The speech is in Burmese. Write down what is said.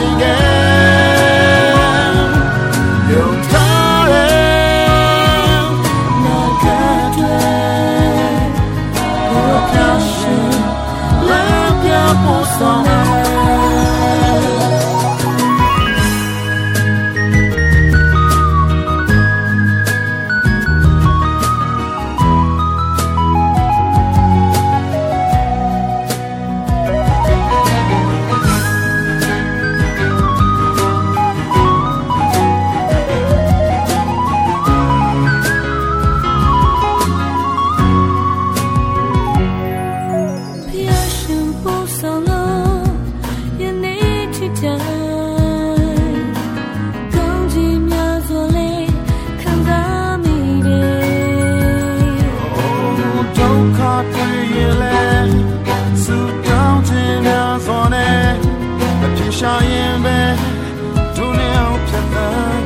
Yeah. ရှာရင်ပဲဒုနဲ့အောင်ဖြတ်သန်း